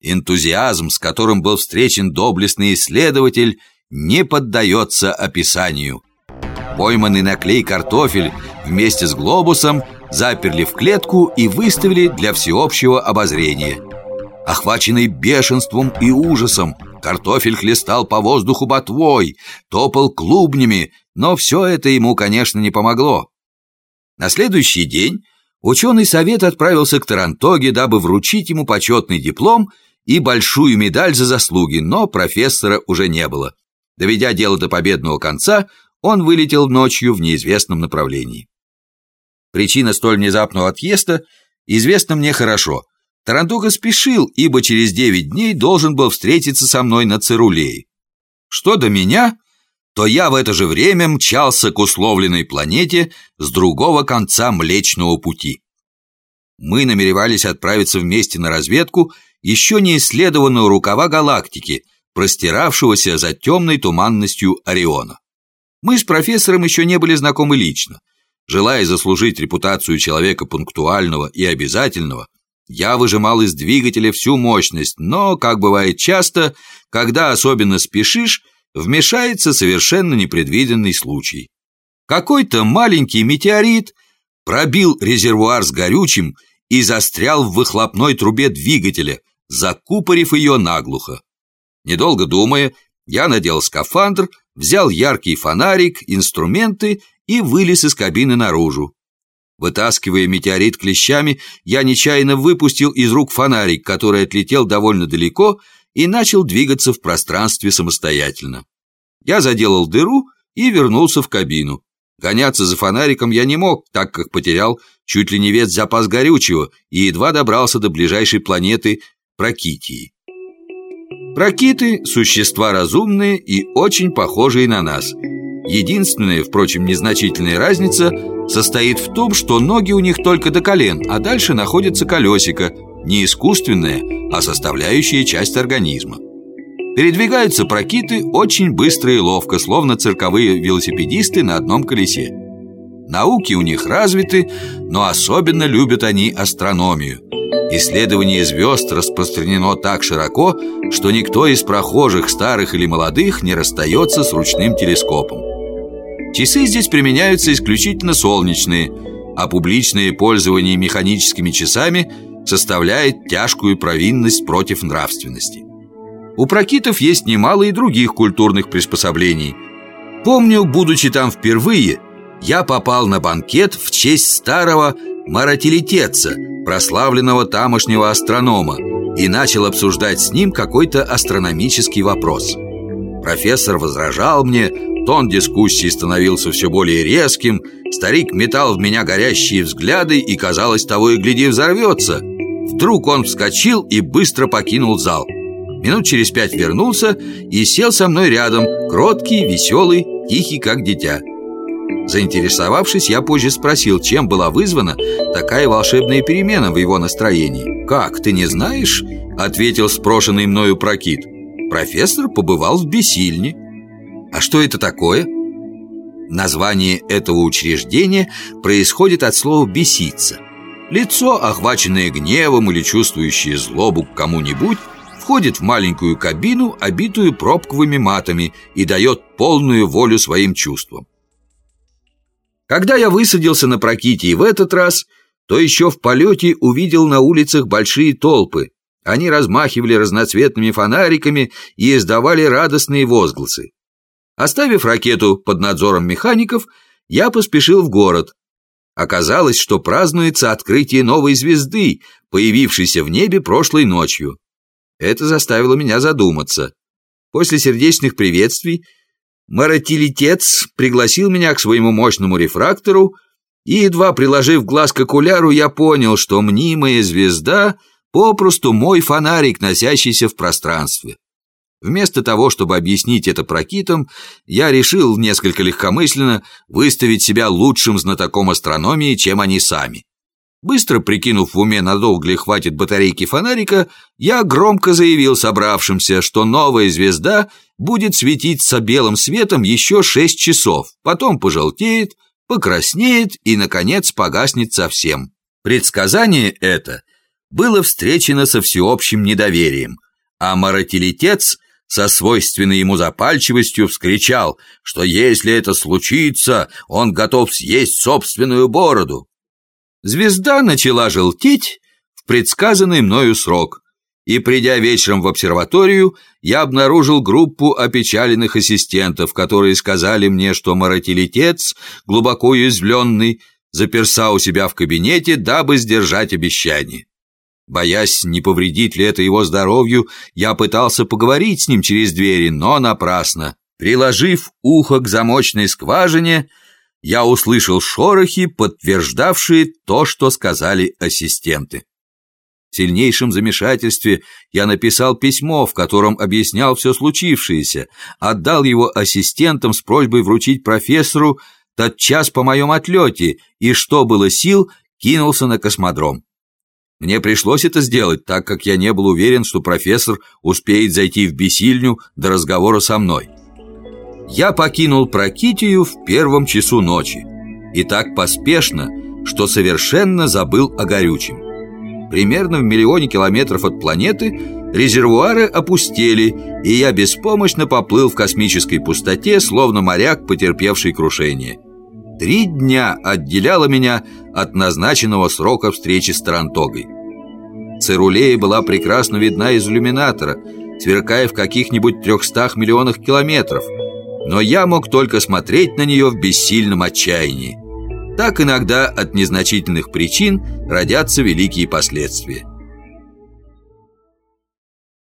Энтузиазм, с которым был встречен доблестный исследователь, не поддается описанию. Пойманный на клей картофель вместе с глобусом заперли в клетку и выставили для всеобщего обозрения. Охваченный бешенством и ужасом, картофель хлестал по воздуху ботвой, топал клубнями, но все это ему, конечно, не помогло. На следующий день ученый совет отправился к Тарантоге, дабы вручить ему почетный диплом и большую медаль за заслуги, но профессора уже не было. Доведя дело до победного конца, он вылетел ночью в неизвестном направлении. Причина столь внезапного отъезда известна мне хорошо. Тарантуга спешил, ибо через девять дней должен был встретиться со мной на Цирулее. Что до меня, то я в это же время мчался к условленной планете с другого конца Млечного Пути. Мы намеревались отправиться вместе на разведку еще не исследованного рукава галактики, простиравшегося за темной туманностью Ориона. Мы с профессором еще не были знакомы лично. Желая заслужить репутацию человека пунктуального и обязательного, я выжимал из двигателя всю мощность, но, как бывает часто, когда особенно спешишь, вмешается совершенно непредвиденный случай. Какой-то маленький метеорит пробил резервуар с горючим и застрял в выхлопной трубе двигателя, закупорив ее наглухо. Недолго думая, я надел скафандр, взял яркий фонарик, инструменты и вылез из кабины наружу. Вытаскивая метеорит клещами, я нечаянно выпустил из рук фонарик, который отлетел довольно далеко и начал двигаться в пространстве самостоятельно. Я заделал дыру и вернулся в кабину. Гоняться за фонариком я не мог, так как потерял чуть ли не весь запас горючего и едва добрался до ближайшей планеты Прокитии. Прокиты – существа разумные и очень похожие на нас. Единственная, впрочем, незначительная разница состоит в том, что ноги у них только до колен, а дальше находится колесико, не искусственное, а составляющая часть организма. Передвигаются прокиты очень быстро и ловко, словно цирковые велосипедисты на одном колесе. Науки у них развиты, но особенно любят они астрономию. Исследование звезд распространено так широко, что никто из прохожих, старых или молодых, не расстается с ручным телескопом. Часы здесь применяются исключительно солнечные, а публичное пользование механическими часами составляет тяжкую провинность против нравственности. У прокитов есть немало и других культурных приспособлений. Помню, будучи там впервые, я попал на банкет в честь старого Маратилитеца, прославленного тамошнего астронома, и начал обсуждать с ним какой-то астрономический вопрос. Профессор возражал мне, тон дискуссии становился все более резким, старик метал в меня горящие взгляды и, казалось, того и гляди взорвется. Вдруг он вскочил и быстро покинул зал. Минут через пять вернулся и сел со мной рядом, кроткий, веселый, тихий, как дитя. Заинтересовавшись, я позже спросил, чем была вызвана такая волшебная перемена в его настроении. «Как, ты не знаешь?» – ответил спрошенный мною прокит. «Профессор побывал в Бесильне». «А что это такое?» Название этого учреждения происходит от слова «беситься». Лицо, охваченное гневом или чувствующее злобу к кому-нибудь, входит в маленькую кабину, обитую пробковыми матами, и дает полную волю своим чувствам. Когда я высадился на Проките и в этот раз, то еще в полете увидел на улицах большие толпы. Они размахивали разноцветными фонариками и издавали радостные возгласы. Оставив ракету под надзором механиков, я поспешил в город. Оказалось, что празднуется открытие новой звезды, появившейся в небе прошлой ночью. Это заставило меня задуматься. После сердечных приветствий Маратилитец пригласил меня к своему мощному рефрактору, и, едва приложив глаз к окуляру, я понял, что мнимая звезда попросту мой фонарик, носящийся в пространстве. Вместо того, чтобы объяснить это прокитом, я решил несколько легкомысленно выставить себя лучшим знатоком астрономии, чем они сами. Быстро прикинув в уме, надолго ли хватит батарейки фонарика, я громко заявил собравшимся, что новая звезда будет светиться белым светом еще шесть часов, потом пожелтеет, покраснеет и, наконец, погаснет совсем. Предсказание это было встречено со всеобщим недоверием, а Маратилитец со свойственной ему запальчивостью вскричал, что если это случится, он готов съесть собственную бороду. Звезда начала желтеть в предсказанный мною срок, и, придя вечером в обсерваторию, я обнаружил группу опечаленных ассистентов, которые сказали мне, что Маратилитец, глубоко уязвленный, заперся у себя в кабинете, дабы сдержать обещание. Боясь, не повредит ли это его здоровью, я пытался поговорить с ним через двери, но напрасно. Приложив ухо к замочной скважине, я услышал шорохи, подтверждавшие то, что сказали ассистенты. В сильнейшем замешательстве я написал письмо, в котором объяснял все случившееся, отдал его ассистентам с просьбой вручить профессору тот час по моем отлете и, что было сил, кинулся на космодром. Мне пришлось это сделать, так как я не был уверен, что профессор успеет зайти в бессильню до разговора со мной. Я покинул Прокитию в первом часу ночи и так поспешно, что совершенно забыл о горючем. Примерно в миллионе километров от планеты резервуары опустели, и я беспомощно поплыл в космической пустоте, словно моряк, потерпевший крушение. Три дня отделяло меня от назначенного срока встречи с Тарантогой. Цирулея была прекрасно видна из иллюминатора, сверкая в каких-нибудь трехстах миллионах километров, но я мог только смотреть на нее в бессильном отчаянии. Так иногда от незначительных причин родятся великие последствия.